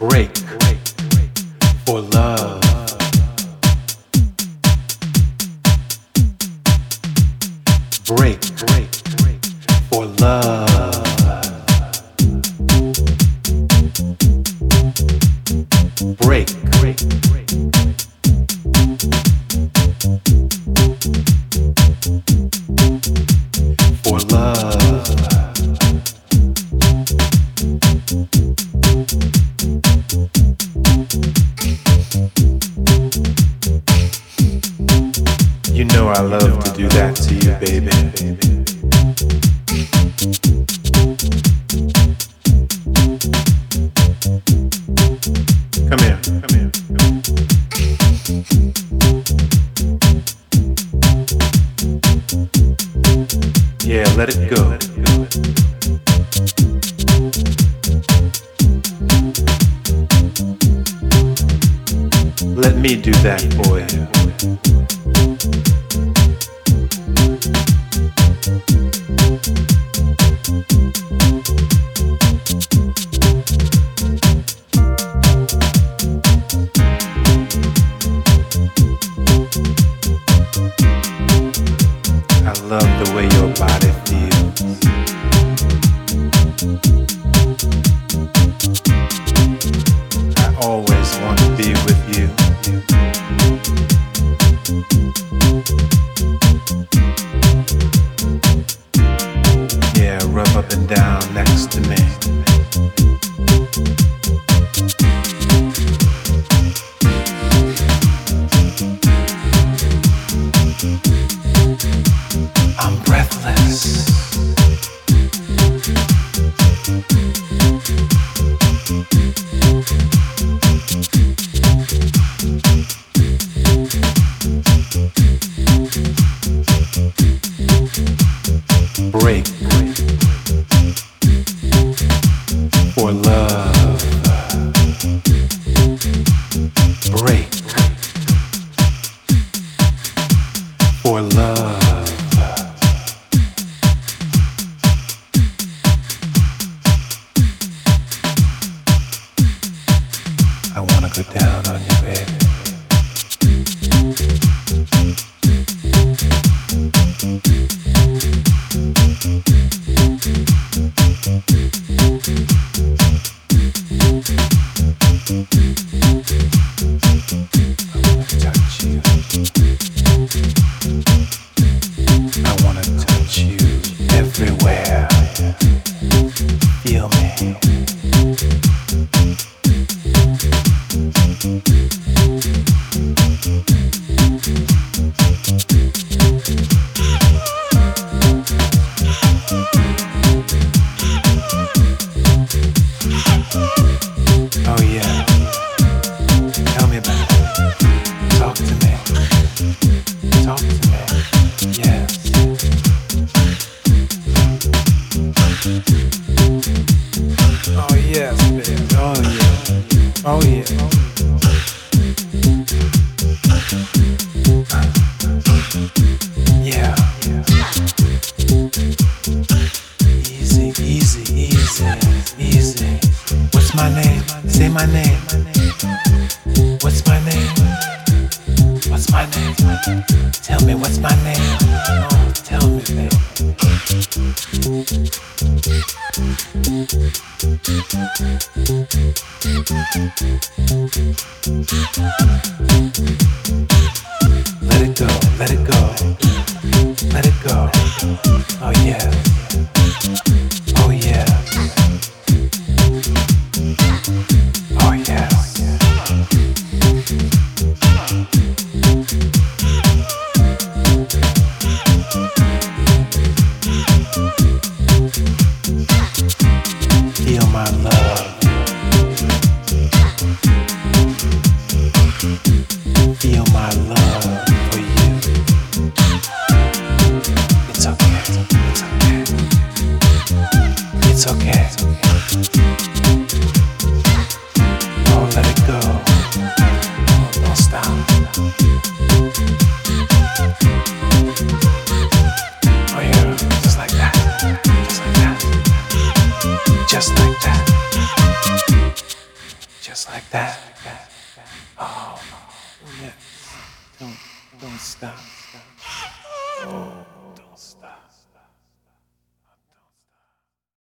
break for love. Break for love. Break. You know I love to do that to you, baby. Come here, come here. Yeah, let it go. Let me do that for you. Up and down next to me. I wanna go down on you, baby. Oh yeah. Yeah. Easy, easy, easy, easy. What's my name? Say my name. Tell me what's my name. Tell me. Let it go, let it go, let it go. Oh yeah, It's okay. Don't let it go. Don't stop. Oh yeah, just like that. Just like that. Just like that. Just like that. Oh yeah. Don't don't stop.